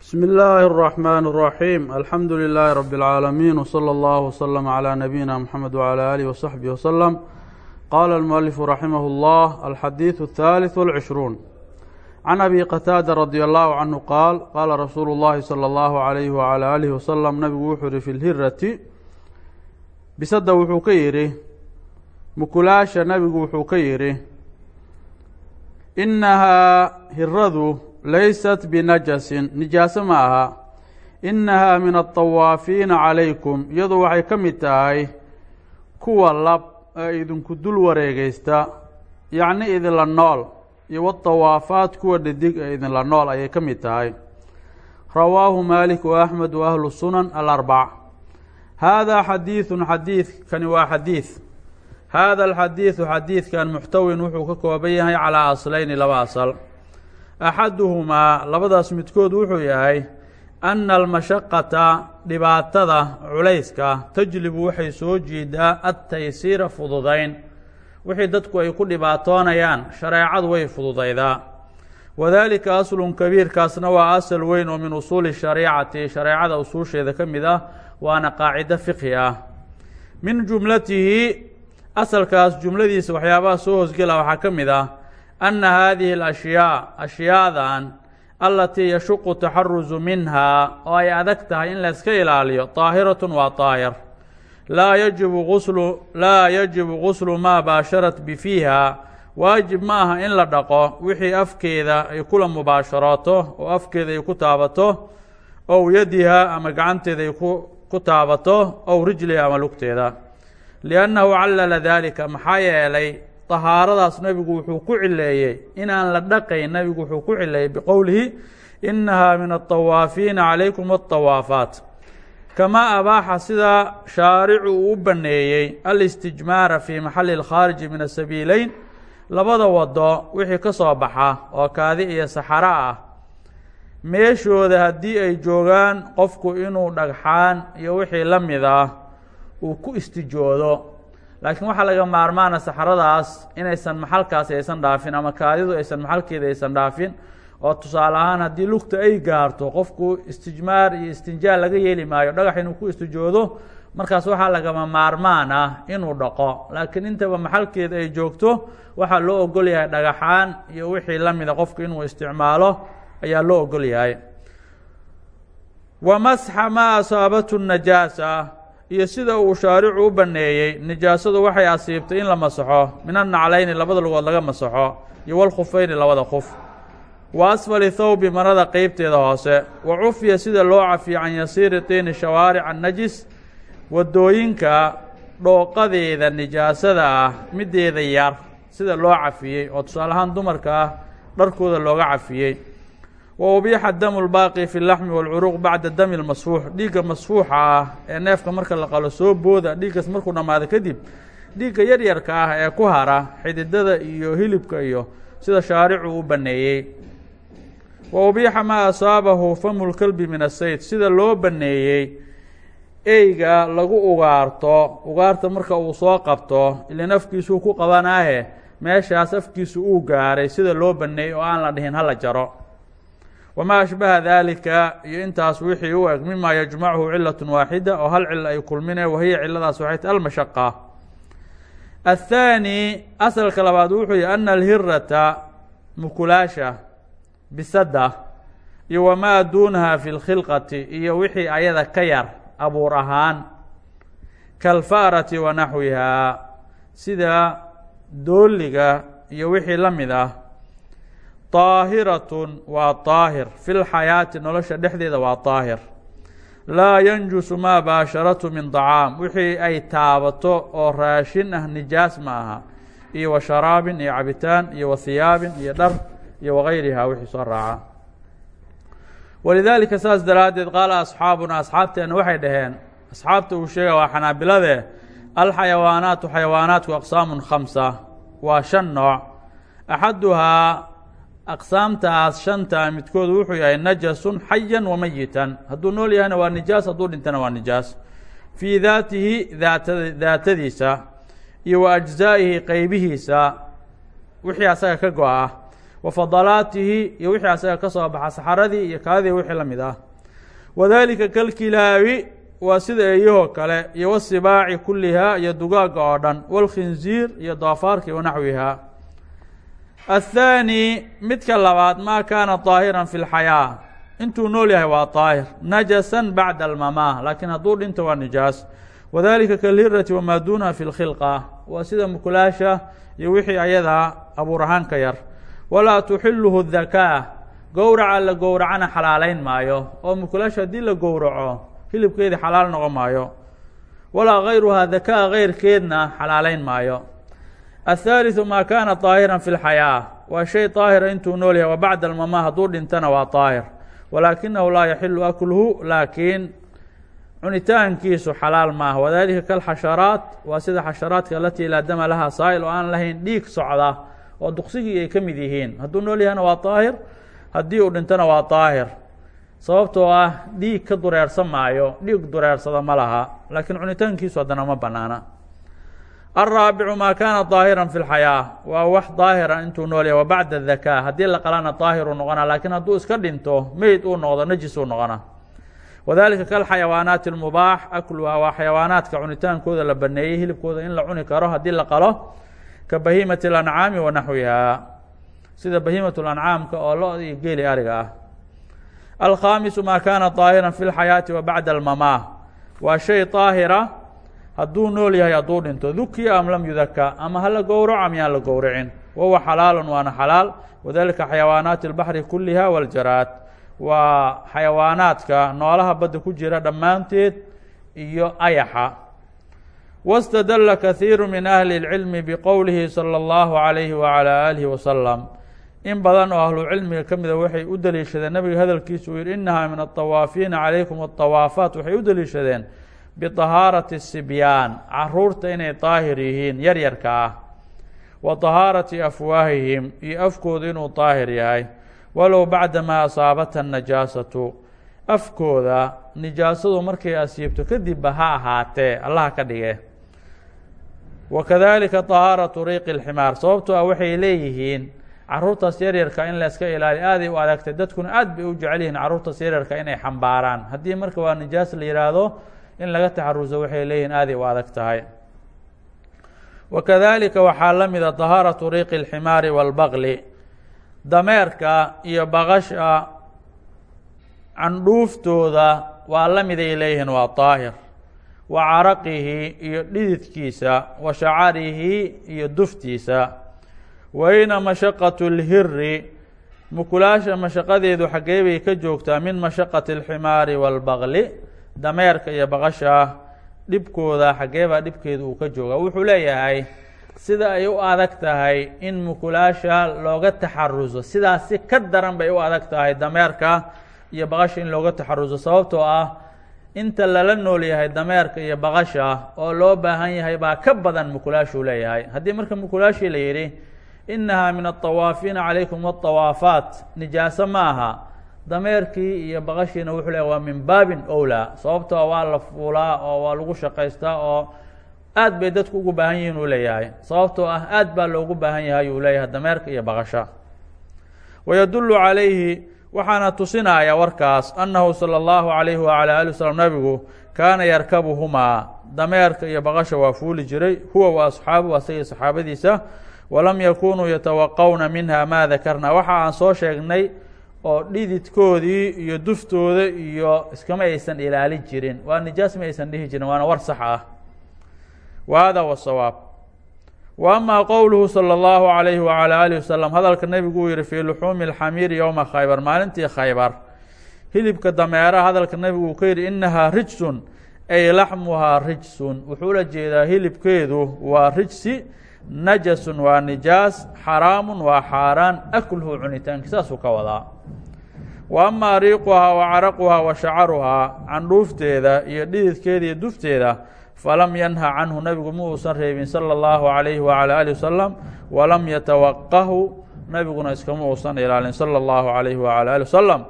بsم الlh الرحمن الرحيم الحمdu لله رب العاalمين وصلى الله وsلم على نبيinا محمد وعلى آله وصحبه وسلم qال المؤلف رحimه الله الxadيiث الثالث والعشhرون عن أbي qتاadة رضي الله عنه qاal qاla رsuuل الlahi صلى الله عليه وعلى آله وسلم nabigu wuxuu yihi في الhirati bisada wuxuu ka yihi mukulaasha nabigu wuxuu ka yihi inahaa hiradu laysat binajasin nijaaso ma aha innahaa min altawaafiina calaykum iyadu waxay ka mid tahay kuwa lab ee idinku dul wareegaysta yacni idinla nool iyo watawaafaat kuwa dhadig ee idinla nool ayay ka mid tahay rawaahu maalik wa axmed wa ahlu sunan alarbac haadaa xadiidun xadiidkani waa xadiid haada alxadiidu xadiidkan muxtawin wuxuu ka kooban yahay calaa aslayni laba asal axaduhumaa labadaas midkood wuxuu yahay ana almashaqata dhibaatada culayska tajlibu waxay soo jiidaa adtaysiira fududayn. Wixii dadku ay ku dhibaatoonayaan shareecadu way fududaydaa. Wadaalika aslun kabiirkaasna waa asal weyn oo min usuuli shariicati shareecada usuusheeda ka mid ah waana qaacido fiqhi ah. Min jumlatihi asalkaas jumladiisa waxyaabaha soo hoosgela waxaa ka mid ah ana haadihi alashyaa ashyaadan allatii yashuqu taxarusu minhaa oo ay adag tahay in layska ilaaliyo طaahiratun waa طaahir laa yajibu guslu maa baasharat bifiiha waajib ma aha in la dhaqo wixii afkeeda ay kula mubaasharooto oo afkeeda ay ku taabato ow yadiha ama gacanteeda ay ku taabato ow rijliha ama lugteeda liannahu callala daalika maxaa yeelay طahaaradaas nabigu wuxuu ku cileeyey inaan la dhaqayn nabigu wuxuu ku cileeyey biqowlihi inaha min aلطawaafiina calaykum الطawaafaat kamaa abaaxa sida shaaricu uu u baneeyey alistijmaara fi maxali اlkhaariji min asabiileyn labada wado wixii ka soo baxa oo kaadi iyo saxaro ah meeshooda haddii ay joogaan qofku inuu dhagxaan iyo wixii la mid ah uu ku istijoodo laakiin waxaa laga maarmaana saxradaas inaysan maxalkaasi aysan dhaafin ama kaadidu aysan maxalkeeda aysan dhaafin oo tusaale ahaan haddii lugta ay gaarto qofku istijmaar iyo istinjaal laga yeeli maayo dhagax inuu ku istijoodo markaas waxaa lagama maarmaan ah inuu dhaqo. Laakiin intaba maxalkeeda ay joogto waxaa loo ogol yahay dhagaxaan iyo wixii la mida qofku inuu isticmaalo ayaa loo ogol yahay. Wa masxa maa asaabatu najaasa iyo sida uu shaaricu u baneeyey nijaasadu waxay asiibtay in la masaxo min annaclayni labada lugood laga masaxo iyo walkhufayni labada khuf. Wa asfali thawbi marada qeybteeda hoose wa cufiya sida loo cafiyo can yasiiri tiini shawaaric annajis waddooyinka dhooqadeeda nijaasada ah mideeda yar sida loo cafiyey oo tusaale ahaan dumarka ah dharkooda looga cafiyey wa ubiixa damu lbaaqi fi laxmi walcuruuq bacda dami lmasfuux dhiigga masfuuxa ah ee neefka marka la qalo soo booda dhiiggaas markuu dhammaado kadib dhiigga yaryarka ah ee ku hara xididada iyo hilibka iyo sida shaaricu u baneeyey wa ubiixa maa asaabahu famu lkalbi min asayd sida loo baneeyey eyga lagu ugaarto ugaarta marka uu soo qabto ilan afkiisuu ku qabanaahe meeshaas afkiisu uu gaaray sida loo baneeyey oo aan la dhihin hala jaro wamaa ashbaha daalika iyo intaas wixii u eg mima yajmachu cilat waaxida oo hal cilo ay kulmine wahiya ciladaas waxay ta almashaqa athaani asalka labaad wuxuu yihi ana alhirata mukulaasha bisada iyo wamaa duunaha fi lkhilqati iyo wixii ayada ka yar abuur ahaan kalfaarati wa naxwihaa sida dooliga iyo wixii la mid ah طaahiratun waa طaahir fi lxayaati nolosha dhexdeeda waa طaahir laa yanjusu maa baasharatu min طacaam wixii ay taabato oo raashin ah nijaas ma aha iyo wa sharaabin iyo cabitaan iyo wa hiyaabin iyo dhar iyo wagayrihaa wixii soo raaca walidaalika saas daraaddeed qaala asxaabuna asxaabteena waxay dhaheen asxaabta uu sheega waa xanaabilade alxayawaanaatu xayawaanaatku aqsaamun khamsa waa shan nooc axaduhaa aqsaamtaas shanta midkood wuxuu yahay najasun xayan wamayitan hadduu nool yahayna waa nijaas hadduu dhintana waa nijaas. Fii daatihi daata daatadiisa iyo wa ajzaa'ihi qeybihiisa wixii asaga ka go-a wa fadalaatihi iyo wixii asaga ka soo baxa saxaradii iyo kaadii wixii la mid ah. Wadalika kalkilaabi waa sida eeyahoo kale iyo wasibaaci kullihaa iyo dugaaga oo dhan. Walkhinziir iyo doofaarki wanaxwihaa athaani midka labaad maa kaana daahiran fi lxayaa intuu nool yahay waa daahir najasan bacda almamaah laakiin hadduu dhinto waa nijaas wadalika kalhirati wamaa duunaha fi lkhilqa waa sida mukulaasha iyo wixii ayadaa abuur ahaan ka yar walaa tuxiluhu dakaa gowraca la gowracana xalaalayn maayo oo mukulaasha haddii la gowraco hilibkeedii xalaal noqon maayo walaa gayruhaa dakaa gayrkeedna xalaalayn maayo athaaliثu maa kaana طaahiran fi lxayaa waa shay طaahira intuu nool yahay wa bacda almama hadduu dhintana waa طaahir walaakinahu laa yaxilu akluhu laakiin cunitaankiisu xalaal maaha wadalika kalxasharaat waa sida xasharaadka alatii laa dama lahaa saa'il oo aan lahayn dhiig socda oo duqsigii ay ka mid yihiin hadduu nool yahana waa طaahir haddii uu dhintona waa طaahir sababtoo ah dhiig ka dureersan maayo dhiig dureersada ma laha laakiin cunitaankiisu haddana ma banaana alraabicu maa kaana daahiran fi lxayaa waa wax daahira intuu nool yahay wa bacda dakaa haddii la qalana daahiruu noqona laakiin hadduu iska dhinto meyd uu noqdo najis uu noqona wadalika kalxayawaanaati اlmubaax akluha waa xayawaanaadka cunitaankooda la baneeyey hilibkooda in la cuni karo haddii la qalo ka bahiimati اlancaami wa naxwiha sida bahiimat lancaamka oo lo iyo geeli ariga ah alkhaamisu maa kaana daahiran fi lxayaati wa bacda almamaah waa shay daahira hadduu nool yahay hadduu dhinto dukiya am lam yudaka ama hala gowraco am yaan la gowracin wahuwa xalaalun waana xalaal wadalika xayawaanaati اlbaxri kuliha waljaraad waa xayawaanaadka noolaha badda ku jira dhammaanteed iyo ayaxa wاstadla kahiiru min ahli اlcilmi bqowlihi salى اllahu عalayhi wعalى alihi wasalam in badan oo ahlucilmiga ka mida waxay u deliishadeen nabiga hadalkiisu uu yihi inahaa min aطawaafiina calaykum aطawaafaat waxay u deliishadeen biطahaarati sibyaan caruurta inay daahir yihiin yar yarka ah wa طahaarati afwaahihim iyo afkooda inuu daahir yahay walow bacda maa asaabata najaasatu afkooda nijaasadu markay asiibto kadibba ha ahaatee allaha ka dhige wa kadalika طahaaratu riiqi اlximaar sababtoo ah waxay leeyihiin caruurtaas yaryarka in la iska ilaaliyo aaday u adagtay dadkuna aad bay u jecel yihiin caruurtaas yaryarka inay xambaaraan haddii marka waa nijaas la yihaahdo in laga taxaruso waxay leeyihiin aaday u adag tahay wa kadalika waxaa la mida طahaaratu riiqi اlximaari wاlbaqli dameerka iyo baqasha candhuuftooda waa la miday leeyihiin waa daahir wa caraqihi iyo dhididkiisa wa shacarihi iyo duftiisa wayna mashaqatu اlhiri mukulaasha mashaqadeedu xaggee bay ka joogtaa min mashaqati اlximaari wاlbaqli dameerka iyo baqasha dhibkooda xaggee baa dhibkeedu uu ka jooga. Wuxuu leeyahay sida ay u adag tahay in mukulaasha looga taxaruso. Sidaas si ka daran bay u adag tahay dameerka iyo baqasha in looga taxaruso. Sababtoo ah inta lala nool yahay dameerka iyo baqasha oo loo baahan yahay baa ka badan mukulaashuu leeyahay. Haddii marka mukulaashii la yidhi inahaa min aطawaafiina calaykum aطawaafaat nijaaso ma dameerkii iyo baqashiina wuxuu le waa min baabin owlaa sababtoo ah waa la fuulaa oo waa lagu shaqaystaa oo aad bay dadku ugu baahan yihiin uu leeyahay. Sababtoo ah aad baa loogu baahan yahay uu leeyahay dameerka iyo baqasha. Wayadullu calayhi waxaana tusinaya warkaas annahu sala allahu alayhi wacala ali wasalam nabigu kaana yarkabuhumaa. Dameerka iyo baqasha waa fuuli jiray huwa wa asxaabuhu asagii saxaabadiisa walam yakunuu yatawaqawna minha maa dakarna waxa aan soo sheegnay oo dhididkoodii iyo duftooda iyo iskama aysan ilaalin jirin waa nijaas ma aysan dhihi jirin waana war sax ah wa hada wa sawaab wa ama qowluhu salى اllahu عalayhi wعalى alih wasalam hadalka nebigu uu yihi fii luxuumi اlxamiiri yowma khaybar maalintii khaybar hilibka dameeraha hadalka nebigu uu ka yihi inahaa rijsun ay laxmuhaa rijsun wuxuu la jeedaa hilibkeedu waa rijsi najasun waa nijaas xaraamun waa xaaraan akluhu cunitaanki saasuu ka wadaa wa amaa riiquhaa wa caraquhaa wa shacaruhaa candhuufteeda iyo dhididkeeda iyo dufteeda falam yanha canhu nabigu ma uusan reebin salى اllahu عalayhi wعalى alih wasalam walam yatawaqahu nabiguna iskama uusan ilaalin salى اllahu عalayhi wعalى ali wasalam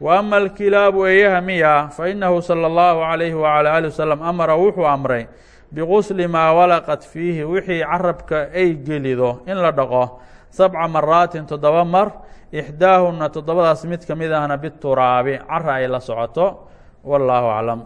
wa ama alkilaabu eeyaha miya fainahu salى اllahu عalayhi wعalى ali wasalam amara wuxuu amray biqusli maa walaqad fiihi wixii carabka ay gelido in la dhaqo sabca maraatin toddoba mar ixdaahuna toddobadaas mid ka mid ahna bituraabi cara ay la socoto wallaahu aclam